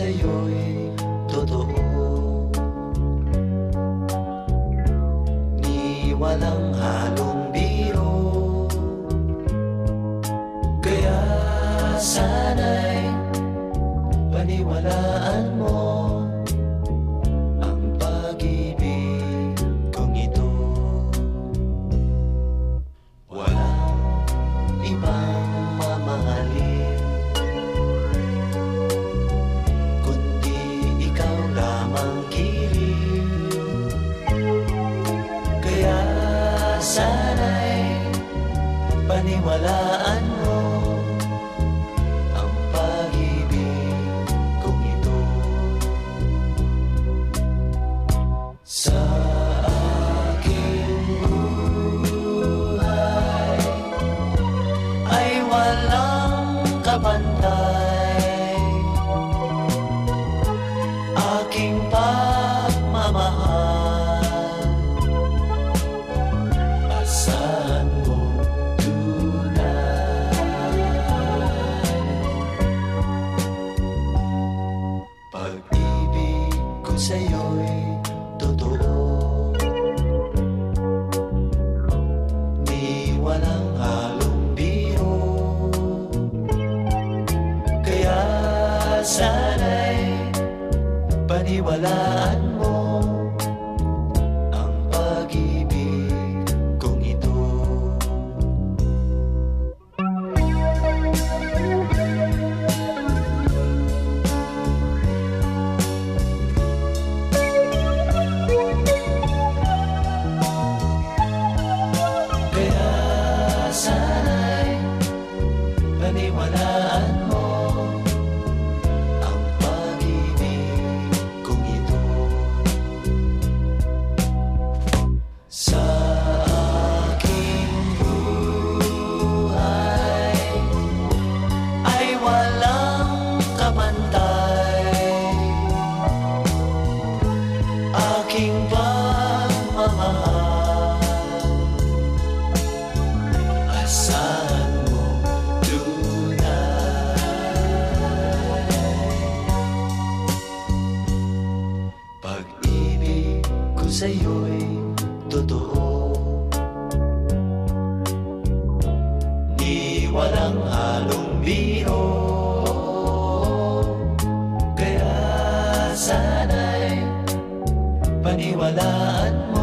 sa'yo'y totoo. Ni walang halong biro. Kaya sana'y paniwalaan paniwalaan mo Ang paniwalaan mo Ang pag-ibig kong ito. Kaya Sa aking buhay Ay walang kapantay Aking pagmamahal. Asahan mo tunay Pag-ibig ko sa'yo'y totoo. Di walang halong biro. Kaya sana'y paniwalaan mo